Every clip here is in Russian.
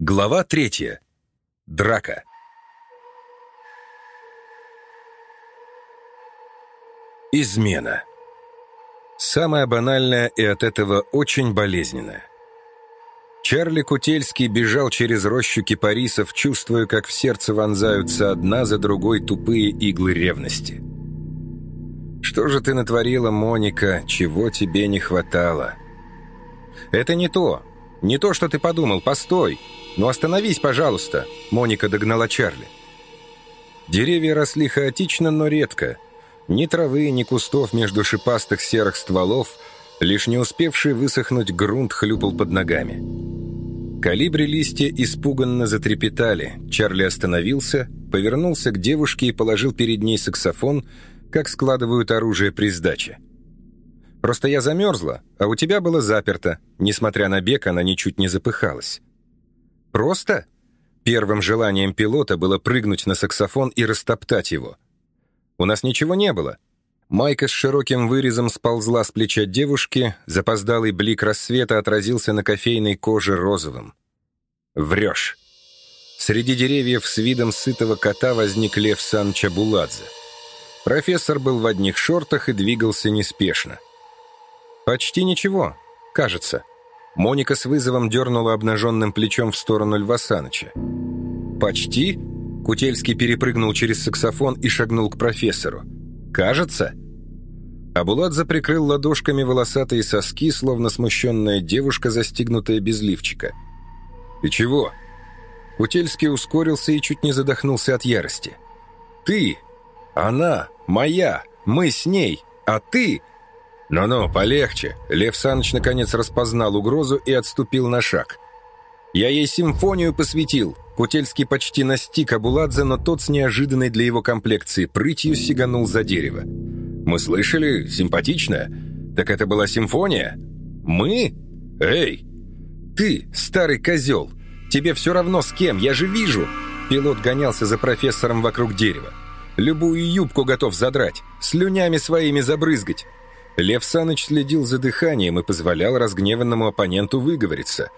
Глава третья. Драка. Измена. Самая банальная и от этого очень болезненная. Чарли Кутельский бежал через рощу кипарисов, чувствуя, как в сердце вонзаются одна за другой тупые иглы ревности. «Что же ты натворила, Моника, чего тебе не хватало?» «Это не то, не то, что ты подумал, постой!» «Ну остановись, пожалуйста!» — Моника догнала Чарли. Деревья росли хаотично, но редко. Ни травы, ни кустов между шипастых серых стволов, лишь не успевший высохнуть грунт хлюпал под ногами. Калибри листья испуганно затрепетали. Чарли остановился, повернулся к девушке и положил перед ней саксофон, как складывают оружие при сдаче. «Просто я замерзла, а у тебя было заперто». Несмотря на бег, она ничуть не запыхалась. Просто? Первым желанием пилота было прыгнуть на саксофон и растоптать его. У нас ничего не было. Майка с широким вырезом сползла с плеча девушки, запоздалый блик рассвета отразился на кофейной коже розовым. «Врешь». Среди деревьев с видом сытого кота возник Лев Сан Чабуладзе. Профессор был в одних шортах и двигался неспешно. «Почти ничего, кажется». Моника с вызовом дернула обнаженным плечом в сторону Льва Саныча. «Почти?» Кутельский перепрыгнул через саксофон и шагнул к профессору. «Кажется?» Абуладзе прикрыл ладошками волосатые соски, словно смущенная девушка, застигнутая без лифчика. «Ты чего?» Кутельский ускорился и чуть не задохнулся от ярости. «Ты! Она! Моя! Мы с ней! А ты «Ну-ну, полегче!» Лев Саныч наконец распознал угрозу и отступил на шаг. «Я ей симфонию посвятил!» Кутельский почти настиг Абуладзе, но тот с неожиданной для его комплекции прытью сиганул за дерево. «Мы слышали? Симпатичная? Так это была симфония? Мы? Эй! Ты, старый козел! Тебе все равно с кем, я же вижу!» Пилот гонялся за профессором вокруг дерева. «Любую юбку готов задрать, слюнями своими забрызгать. Лев Саныч следил за дыханием и позволял разгневанному оппоненту выговориться.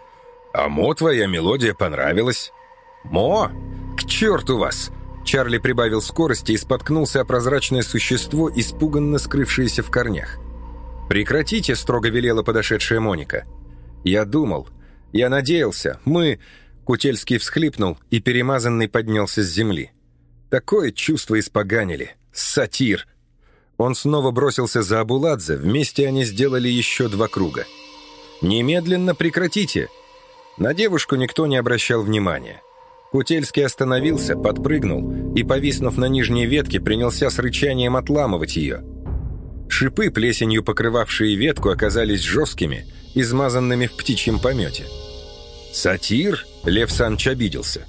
«А Мо твоя мелодия понравилась?» «Мо? К черту вас!» Чарли прибавил скорости и споткнулся о прозрачное существо, испуганно скрывшееся в корнях. «Прекратите!» — строго велела подошедшая Моника. «Я думал. Я надеялся. Мы...» Кутельский всхлипнул и перемазанный поднялся с земли. «Такое чувство испоганили. Сатир!» Он снова бросился за Абуладзе, вместе они сделали еще два круга. «Немедленно прекратите!» На девушку никто не обращал внимания. Кутельский остановился, подпрыгнул и, повиснув на нижней ветке, принялся с рычанием отламывать ее. Шипы, плесенью покрывавшие ветку, оказались жесткими, измазанными в птичьем помете. «Сатир?» — Лев Санч обиделся.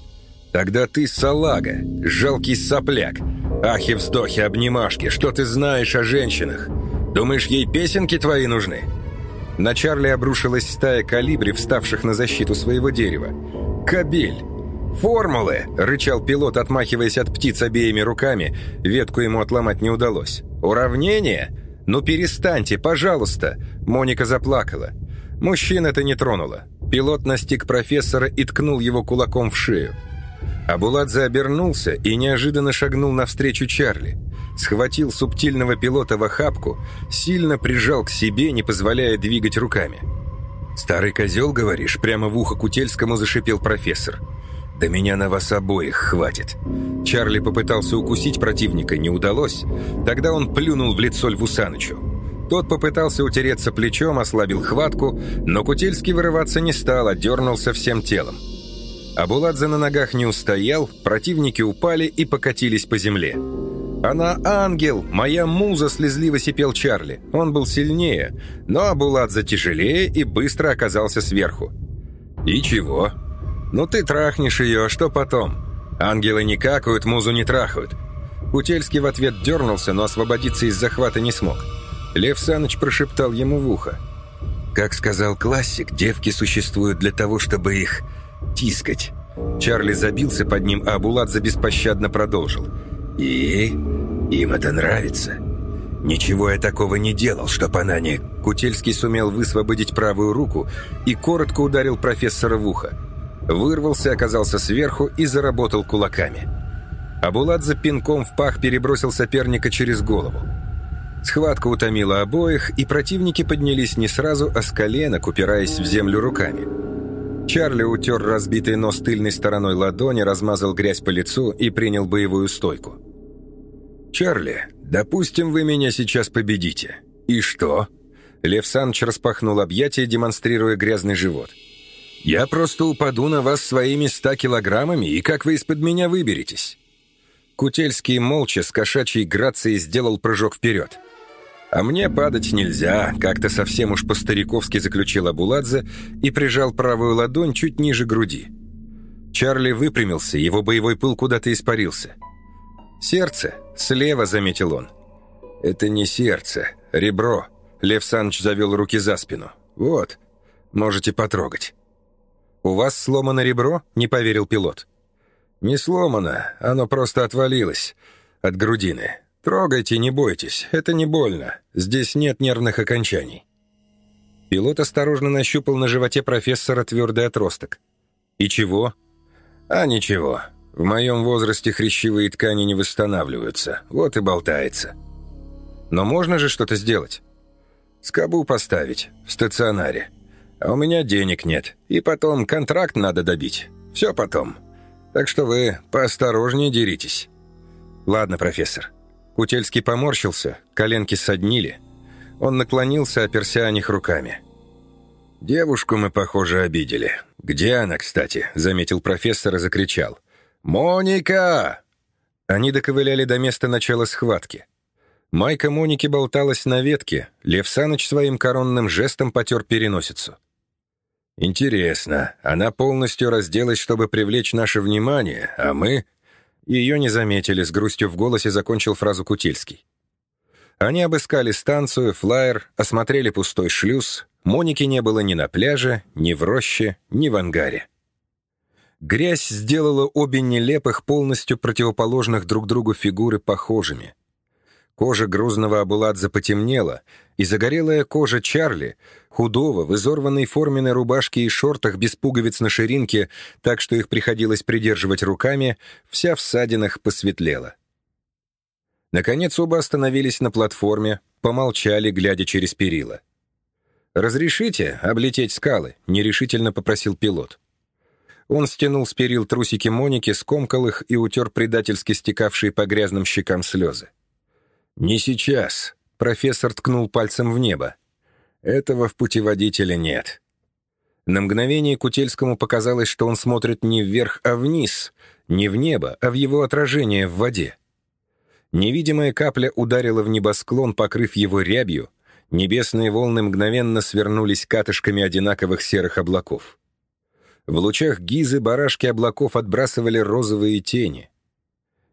«Тогда ты салага, жалкий сопляк, Ахи-вздохи, обнимашки, что ты знаешь о женщинах? Думаешь, ей песенки твои нужны?» На Чарли обрушилась стая калибри, вставших на защиту своего дерева. «Кабель! Формулы!» — рычал пилот, отмахиваясь от птиц обеими руками. Ветку ему отломать не удалось. «Уравнение? Ну перестаньте, пожалуйста!» Моника заплакала. Мужчин это не тронуло. Пилот настиг профессора и ткнул его кулаком в шею. Абуладзе обернулся и неожиданно шагнул навстречу Чарли. Схватил субтильного пилота в охапку, сильно прижал к себе, не позволяя двигать руками. «Старый козел, говоришь?» Прямо в ухо Кутельскому зашипел профессор. «Да меня на вас обоих хватит». Чарли попытался укусить противника, не удалось. Тогда он плюнул в лицо Льву Санычу. Тот попытался утереться плечом, ослабил хватку, но Кутельский вырываться не стал, а дернулся всем телом. Абуладзе на ногах не устоял, противники упали и покатились по земле. «Она ангел! Моя муза!» — слезливо сипел Чарли. Он был сильнее, но Абуладзе тяжелее и быстро оказался сверху. «И чего?» «Ну ты трахнешь ее, а что потом?» «Ангелы не какают, музу не трахают». Кутельский в ответ дернулся, но освободиться из захвата не смог. Лев Саныч прошептал ему в ухо. «Как сказал классик, девки существуют для того, чтобы их тискать. Чарли забился под ним, а Абуладзе беспощадно продолжил. «И? Им это нравится?» «Ничего я такого не делал, чтоб она не...» Кутельский сумел высвободить правую руку и коротко ударил профессора в ухо. Вырвался, оказался сверху и заработал кулаками. Абуладзе пинком в пах перебросил соперника через голову. Схватка утомила обоих, и противники поднялись не сразу, а с коленок, упираясь в землю руками. Чарли утер разбитый нос тыльной стороной ладони, размазал грязь по лицу и принял боевую стойку. «Чарли, допустим, вы меня сейчас победите. И что?» Лев Саныч распахнул объятия, демонстрируя грязный живот. «Я просто упаду на вас своими ста килограммами, и как вы из-под меня выберетесь?» Кутельский молча с кошачьей грацией сделал прыжок вперед. «А мне падать нельзя», — как-то совсем уж по-стариковски заключил Абуладзе и прижал правую ладонь чуть ниже груди. Чарли выпрямился, его боевой пыл куда-то испарился. «Сердце?» — слева, заметил он. «Это не сердце, ребро», Лев Саныч завел руки за спину. «Вот, можете потрогать». «У вас сломано ребро?» — не поверил пилот. «Не сломано, оно просто отвалилось от грудины. Трогайте, не бойтесь, это не больно. Здесь нет нервных окончаний». Пилот осторожно нащупал на животе профессора твердый отросток. «И чего?» «А ничего. В моем возрасте хрящевые ткани не восстанавливаются. Вот и болтается». «Но можно же что-то сделать?» Скобу поставить, в стационаре. А у меня денег нет. И потом контракт надо добить. Все потом. Так что вы поосторожнее деритесь». «Ладно, профессор». Кутельский поморщился, коленки соднили. Он наклонился, оперся о них руками. «Девушку мы, похоже, обидели. Где она, кстати?» — заметил профессор и закричал. «Моника!» Они доковыляли до места начала схватки. Майка Моники болталась на ветке, Лев Саныч своим коронным жестом потер переносицу. «Интересно, она полностью разделась, чтобы привлечь наше внимание, а мы...» Ее не заметили, с грустью в голосе закончил фразу Кутильский. Они обыскали станцию, флайер, осмотрели пустой шлюз. Моники не было ни на пляже, ни в роще, ни в ангаре. Грязь сделала обе нелепых, полностью противоположных друг другу фигуры похожими — Кожа грузного Абуладзе потемнела, и загорелая кожа Чарли, худого, в изорванной форменной рубашке и шортах без пуговиц на ширинке, так что их приходилось придерживать руками, вся в ссадинах посветлела. Наконец оба остановились на платформе, помолчали, глядя через перила. «Разрешите облететь скалы?» — нерешительно попросил пилот. Он стянул с перил трусики Моники, скомкал их и утер предательски стекавшие по грязным щекам слезы. «Не сейчас», — профессор ткнул пальцем в небо. «Этого в путеводителе нет». На мгновение Кутельскому показалось, что он смотрит не вверх, а вниз, не в небо, а в его отражение в воде. Невидимая капля ударила в небосклон, покрыв его рябью, небесные волны мгновенно свернулись катышками одинаковых серых облаков. В лучах гизы барашки облаков отбрасывали розовые тени.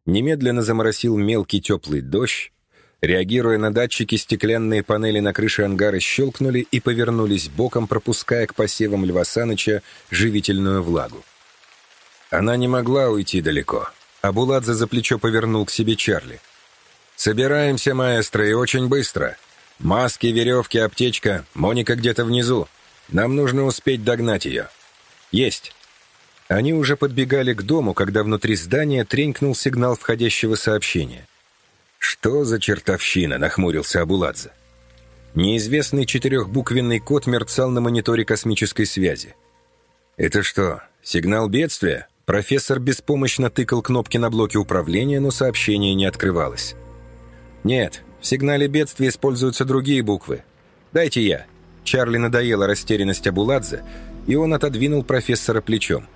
Немедленно заморосил мелкий теплый дождь, Реагируя на датчики, стеклянные панели на крыше ангара щелкнули и повернулись боком, пропуская к посевам Льва Саныча живительную влагу. Она не могла уйти далеко. Абуладзе за плечо повернул к себе Чарли. «Собираемся, маэстро, и очень быстро. Маски, веревки, аптечка. Моника где-то внизу. Нам нужно успеть догнать ее». «Есть». Они уже подбегали к дому, когда внутри здания тренькнул сигнал входящего сообщения. «Что за чертовщина?» — нахмурился Абуладзе. Неизвестный четырехбуквенный код мерцал на мониторе космической связи. «Это что, сигнал бедствия?» Профессор беспомощно тыкал кнопки на блоке управления, но сообщение не открывалось. «Нет, в сигнале бедствия используются другие буквы. Дайте я». Чарли надоела растерянность Абуладзе, и он отодвинул профессора плечом.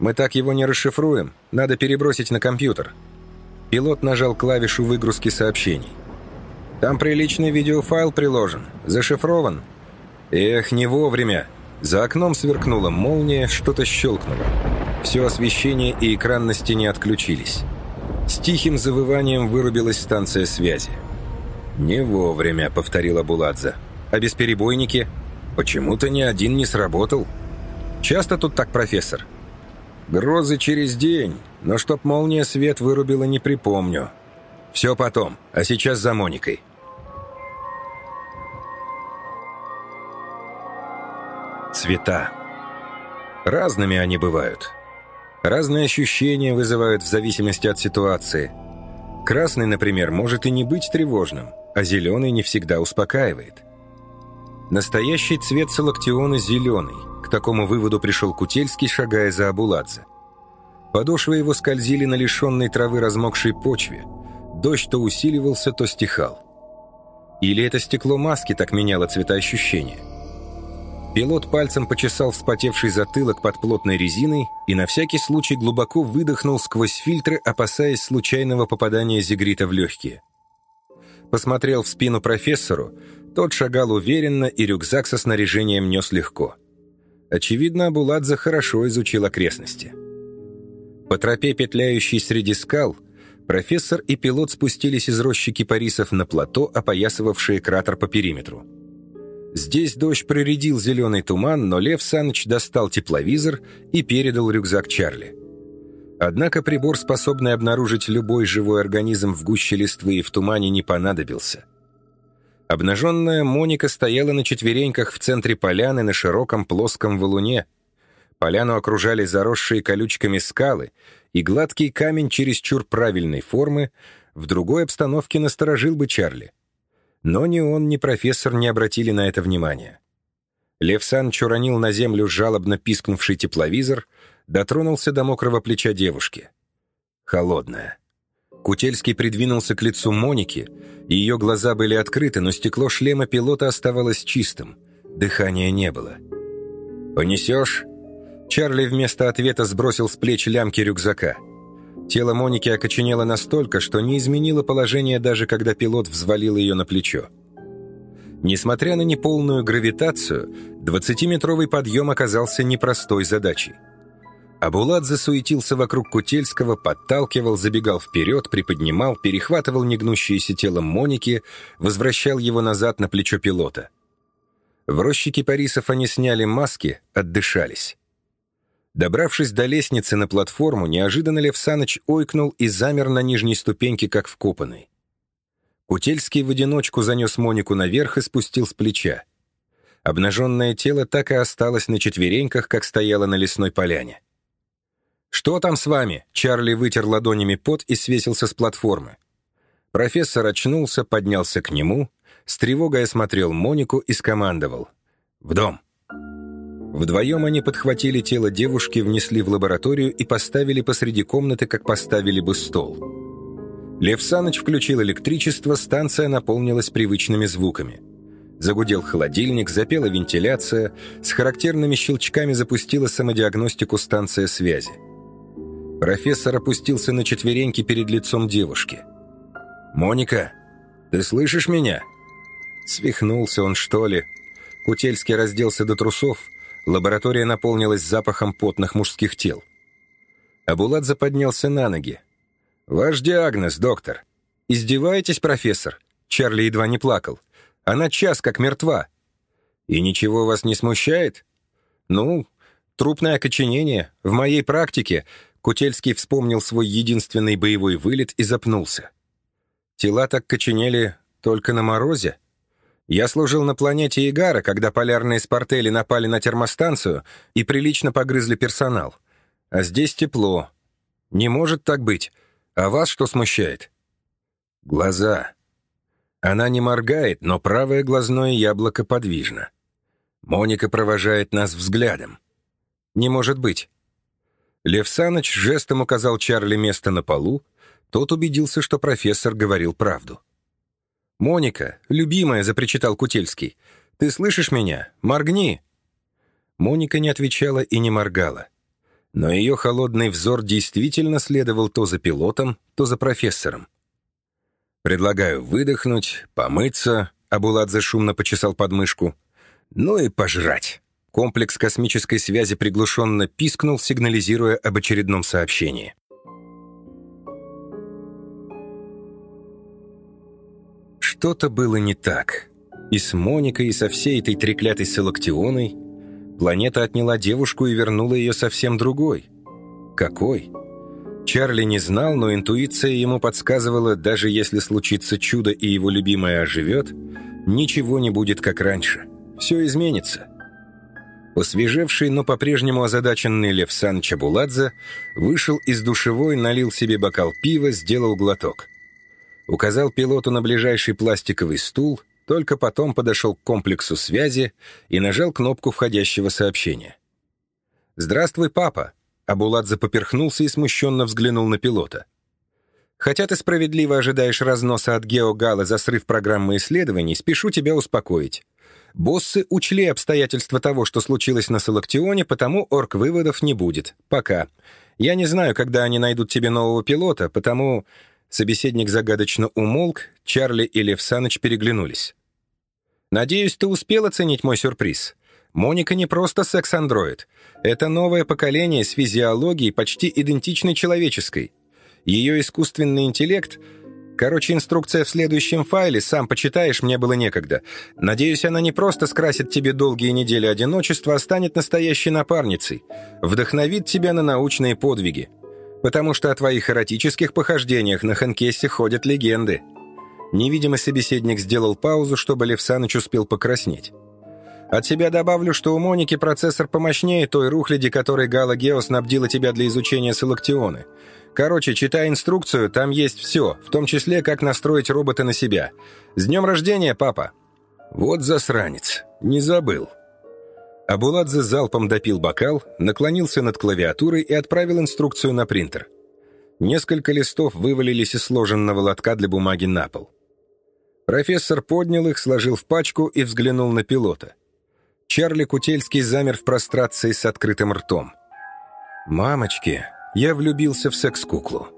«Мы так его не расшифруем, надо перебросить на компьютер». Пилот нажал клавишу выгрузки сообщений. «Там приличный видеофайл приложен. Зашифрован». «Эх, не вовремя». За окном сверкнула молния, что-то щелкнуло. Все освещение и экран на стене отключились. С тихим завыванием вырубилась станция связи. «Не вовремя», — повторила Буладзе. «А бесперебойники? Почему-то ни один не сработал». «Часто тут так, профессор?» «Грозы через день. Но чтоб молния свет вырубила, не припомню. Все потом, а сейчас за Моникой. Цвета. Разными они бывают. Разные ощущения вызывают в зависимости от ситуации. Красный, например, может и не быть тревожным, а зеленый не всегда успокаивает. Настоящий цвет салактиона зеленый. Такому выводу пришел Кутельский, шагая за Абуладзе. Подошвы его скользили на лишенной травы размокшей почве. Дождь то усиливался, то стихал. Или это стекло маски так меняло цветоощущение? Пилот пальцем почесал вспотевший затылок под плотной резиной и на всякий случай глубоко выдохнул сквозь фильтры, опасаясь случайного попадания зигрита в легкие. Посмотрел в спину профессору, тот шагал уверенно и рюкзак со снаряжением нес легко. Очевидно, Абуладзе хорошо изучил окрестности. По тропе, петляющей среди скал, профессор и пилот спустились из рощи кипарисов на плато, опоясывавшее кратер по периметру. Здесь дождь проредил зеленый туман, но Лев Саныч достал тепловизор и передал рюкзак Чарли. Однако прибор, способный обнаружить любой живой организм в гуще листвы и в тумане, не понадобился. Обнаженная Моника стояла на четвереньках в центре поляны на широком плоском валуне. Поляну окружали заросшие колючками скалы, и гладкий камень чересчур правильной формы в другой обстановке насторожил бы Чарли. Но ни он, ни профессор не обратили на это внимания. Лев Саныч уронил на землю жалобно пискнувший тепловизор, дотронулся до мокрого плеча девушки. Холодная. Кутельский придвинулся к лицу Моники, и ее глаза были открыты, но стекло шлема пилота оставалось чистым. Дыхания не было. «Понесешь?» Чарли вместо ответа сбросил с плеч лямки рюкзака – Тело Моники окоченело настолько, что не изменило положение даже когда пилот взвалил ее на плечо. Несмотря на неполную гравитацию, 20-метровый подъем оказался непростой задачей. Абулат засуетился вокруг Кутельского, подталкивал, забегал вперед, приподнимал, перехватывал негнущееся тело Моники, возвращал его назад на плечо пилота. В роще кипарисов они сняли маски, отдышались. Добравшись до лестницы на платформу, неожиданно Лев Саныч ойкнул и замер на нижней ступеньке, как вкопанный. Кутельский в одиночку занес Монику наверх и спустил с плеча. Обнаженное тело так и осталось на четвереньках, как стояло на лесной поляне. «Что там с вами?» Чарли вытер ладонями пот и свесился с платформы. Профессор очнулся, поднялся к нему, с тревогой осмотрел Монику и скомандовал. «В дом!» Вдвоем они подхватили тело девушки, внесли в лабораторию и поставили посреди комнаты, как поставили бы стол. Лев Саныч включил электричество, станция наполнилась привычными звуками. Загудел холодильник, запела вентиляция, с характерными щелчками запустила самодиагностику станция связи. Профессор опустился на четвереньки перед лицом девушки. «Моника, ты слышишь меня?» Свихнулся он, что ли? Кутельский разделся до трусов, Лаборатория наполнилась запахом потных мужских тел. Абуладзе поднялся на ноги. «Ваш диагноз, доктор». «Издеваетесь, профессор?» Чарли едва не плакал. «Она час как мертва». «И ничего вас не смущает?» «Ну, трупное окоченение. В моей практике...» Кутельский вспомнил свой единственный боевой вылет и запнулся. «Тела так коченели только на морозе?» Я служил на планете Игара, когда полярные спартели напали на термостанцию и прилично погрызли персонал. А здесь тепло. Не может так быть. А вас что смущает? Глаза. Она не моргает, но правое глазное яблоко подвижно. Моника провожает нас взглядом. Не может быть. Лев Саныч жестом указал Чарли место на полу, тот убедился, что профессор говорил правду. «Моника, любимая», — запричитал Кутельский, — «ты слышишь меня? Моргни!» Моника не отвечала и не моргала. Но ее холодный взор действительно следовал то за пилотом, то за профессором. «Предлагаю выдохнуть, помыться», — Абуладзе шумно почесал подмышку. «Ну и пожрать». Комплекс космической связи приглушенно пискнул, сигнализируя об очередном сообщении. Что-то было не так. И с Моникой, и со всей этой треклятой Селактионой. Планета отняла девушку и вернула ее совсем другой. Какой? Чарли не знал, но интуиция ему подсказывала, даже если случится чудо и его любимая оживет, ничего не будет как раньше. Все изменится. Посвежевший, но по-прежнему озадаченный Лев Саныч Абуладзе вышел из душевой, налил себе бокал пива, сделал глоток. Указал пилоту на ближайший пластиковый стул, только потом подошел к комплексу связи и нажал кнопку входящего сообщения. «Здравствуй, папа!» Абуладзе поперхнулся и смущенно взглянул на пилота. «Хотя ты справедливо ожидаешь разноса от Геогала за срыв программы исследований, спешу тебя успокоить. Боссы учли обстоятельства того, что случилось на Салактионе, потому орг-выводов не будет. Пока. Я не знаю, когда они найдут тебе нового пилота, потому...» Собеседник загадочно умолк, Чарли и Лев Саныч переглянулись. «Надеюсь, ты успел оценить мой сюрприз. Моника не просто секс-андроид. Это новое поколение с физиологией, почти идентичной человеческой. Ее искусственный интеллект — Короче, инструкция в следующем файле, сам почитаешь, мне было некогда. Надеюсь, она не просто скрасит тебе долгие недели одиночества, а станет настоящей напарницей. Вдохновит тебя на научные подвиги. Потому что о твоих эротических похождениях на Ханкессе ходят легенды. Невидимый собеседник сделал паузу, чтобы Лев Саныч успел покраснеть. От себя добавлю, что у Моники процессор помощнее той рухляди, которой Гала Гео снабдила тебя для изучения Салактионы. Короче, читай инструкцию, там есть все, в том числе, как настроить робота на себя. С днем рождения, папа!» «Вот засранец, не забыл». Абуладзе залпом допил бокал, наклонился над клавиатурой и отправил инструкцию на принтер. Несколько листов вывалились из сложенного лотка для бумаги на пол. Профессор поднял их, сложил в пачку и взглянул на пилота. Чарли Кутельский замер в прострации с открытым ртом. «Мамочки!» Я влюбился в секс-куклу.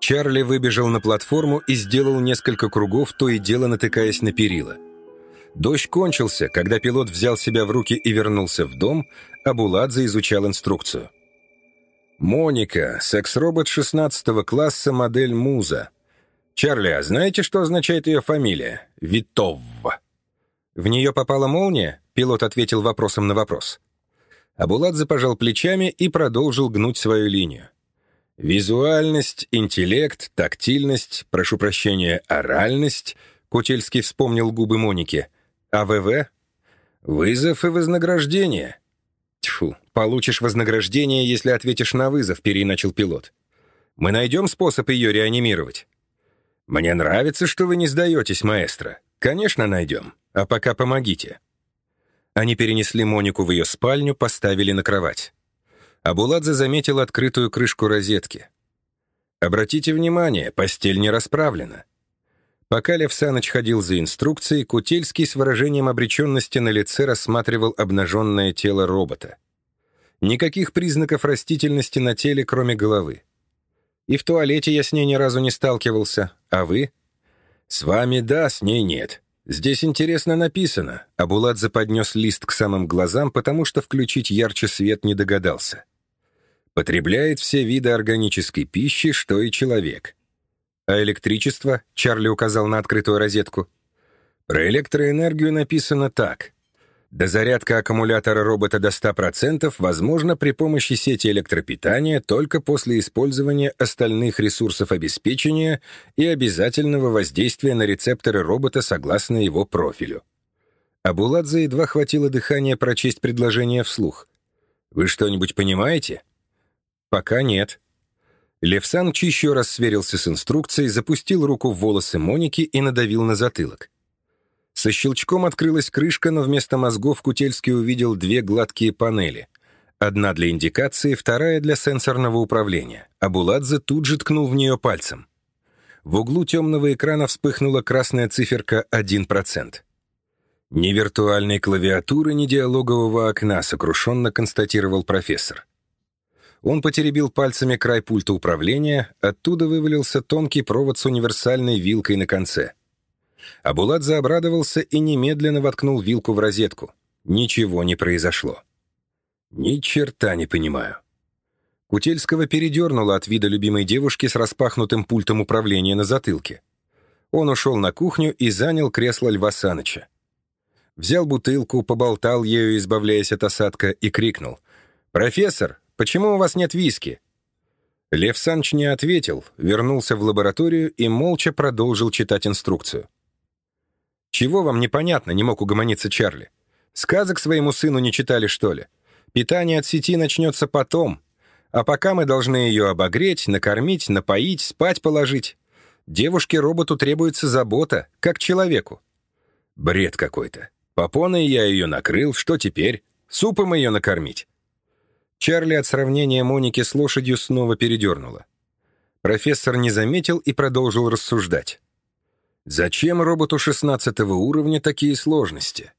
Чарли выбежал на платформу и сделал несколько кругов, то и дело натыкаясь на перила. Дождь кончился, когда пилот взял себя в руки и вернулся в дом, а Буладзе изучал инструкцию. «Моника, секс-робот 16 класса, модель Муза. Чарли, а знаете, что означает ее фамилия? Витовва». «В нее попала молния?» — пилот ответил вопросом на вопрос. Абуладзе пожал плечами и продолжил гнуть свою линию. «Визуальность, интеллект, тактильность, прошу прощения, оральность», — Кутельский вспомнил губы Моники. «АВВ? Вызов и вознаграждение». «Тьфу, получишь вознаграждение, если ответишь на вызов», — переначал пилот. «Мы найдем способ ее реанимировать». «Мне нравится, что вы не сдаетесь, маэстро. Конечно, найдем. А пока помогите». Они перенесли Монику в ее спальню, поставили на кровать. Абуладзе заметил открытую крышку розетки. «Обратите внимание, постель не расправлена». Пока Лев Саныч ходил за инструкцией, Кутельский с выражением обреченности на лице рассматривал обнаженное тело робота. Никаких признаков растительности на теле, кроме головы. И в туалете я с ней ни разу не сталкивался, а вы? С вами да, с ней нет. «Здесь интересно написано», а Буладзе поднес лист к самым глазам, потому что включить ярче свет не догадался. «Потребляет все виды органической пищи, что и человек». «А электричество?» — Чарли указал на открытую розетку. «Про электроэнергию написано так. Дозарядка аккумулятора робота до 100% возможна при помощи сети электропитания только после использования остальных ресурсов обеспечения и обязательного воздействия на рецепторы робота согласно его профилю. Абуладзе едва хватило дыхания прочесть предложение вслух. «Вы что-нибудь понимаете?» «Пока нет». Левсанч еще раз сверился с инструкцией, запустил руку в волосы Моники и надавил на затылок. Со щелчком открылась крышка, но вместо мозгов Кутельский увидел две гладкие панели. Одна для индикации, вторая для сенсорного управления. А Буладзе тут же ткнул в нее пальцем. В углу темного экрана вспыхнула красная циферка 1%. «Ни виртуальной клавиатуры, ни диалогового окна», — сокрушенно констатировал профессор. Он потеребил пальцами край пульта управления, оттуда вывалился тонкий провод с универсальной вилкой на конце — Абуладзе обрадовался и немедленно воткнул вилку в розетку. Ничего не произошло. Ни черта не понимаю. Кутельского передернуло от вида любимой девушки с распахнутым пультом управления на затылке. Он ушел на кухню и занял кресло Льва Саныча. Взял бутылку, поболтал ею, избавляясь от осадка, и крикнул. «Профессор, почему у вас нет виски?» Лев Саныч не ответил, вернулся в лабораторию и молча продолжил читать инструкцию. «Чего вам непонятно?» — не мог угомониться Чарли. «Сказок своему сыну не читали, что ли? Питание от сети начнется потом, а пока мы должны ее обогреть, накормить, напоить, спать положить. Девушке-роботу требуется забота, как человеку». Бред какой-то. Попоной я ее накрыл, что теперь? Супом ее накормить? Чарли от сравнения Моники с лошадью снова передернула. Профессор не заметил и продолжил рассуждать. Зачем роботу 16 уровня такие сложности?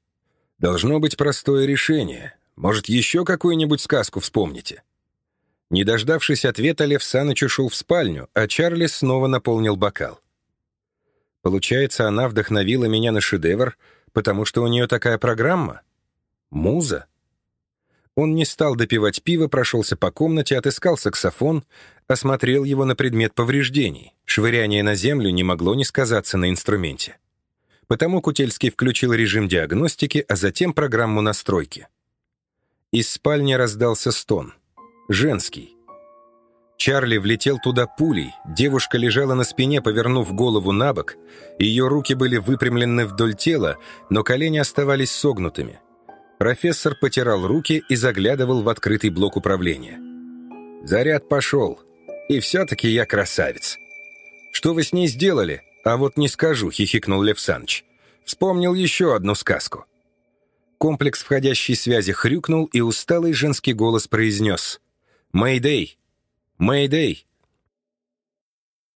Должно быть простое решение. Может, еще какую-нибудь сказку вспомните? Не дождавшись ответа, Лев Саныч ушел в спальню, а Чарли снова наполнил бокал. Получается, она вдохновила меня на шедевр, потому что у нее такая программа? Муза? Он не стал допивать пиво, прошелся по комнате, отыскал саксофон, осмотрел его на предмет повреждений. Швыряние на землю не могло не сказаться на инструменте. Потому Кутельский включил режим диагностики, а затем программу настройки. Из спальни раздался стон. Женский. Чарли влетел туда пулей, девушка лежала на спине, повернув голову на бок, ее руки были выпрямлены вдоль тела, но колени оставались согнутыми. Профессор потирал руки и заглядывал в открытый блок управления. «Заряд пошел. И все-таки я красавец». «Что вы с ней сделали?» «А вот не скажу», — хихикнул Лев Саныч. Вспомнил еще одну сказку. Комплекс входящей связи хрюкнул, и усталый женский голос произнес. «Мэйдэй! Мэйдэй!»